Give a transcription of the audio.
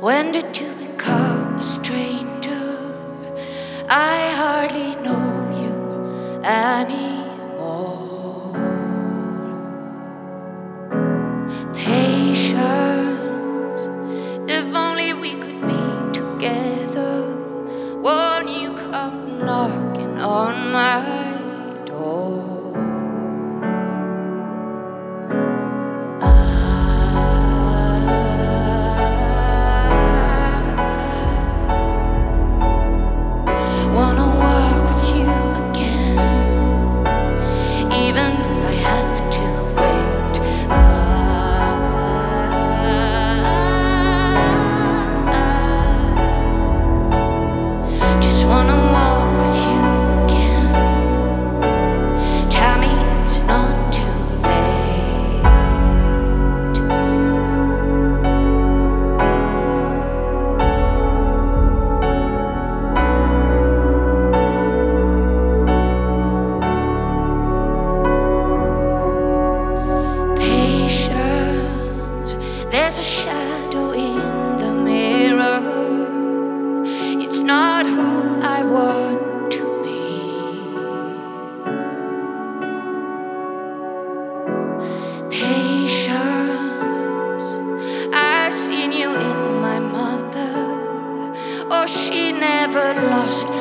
When did you become a stranger? I hardly know you anymore. she never lost.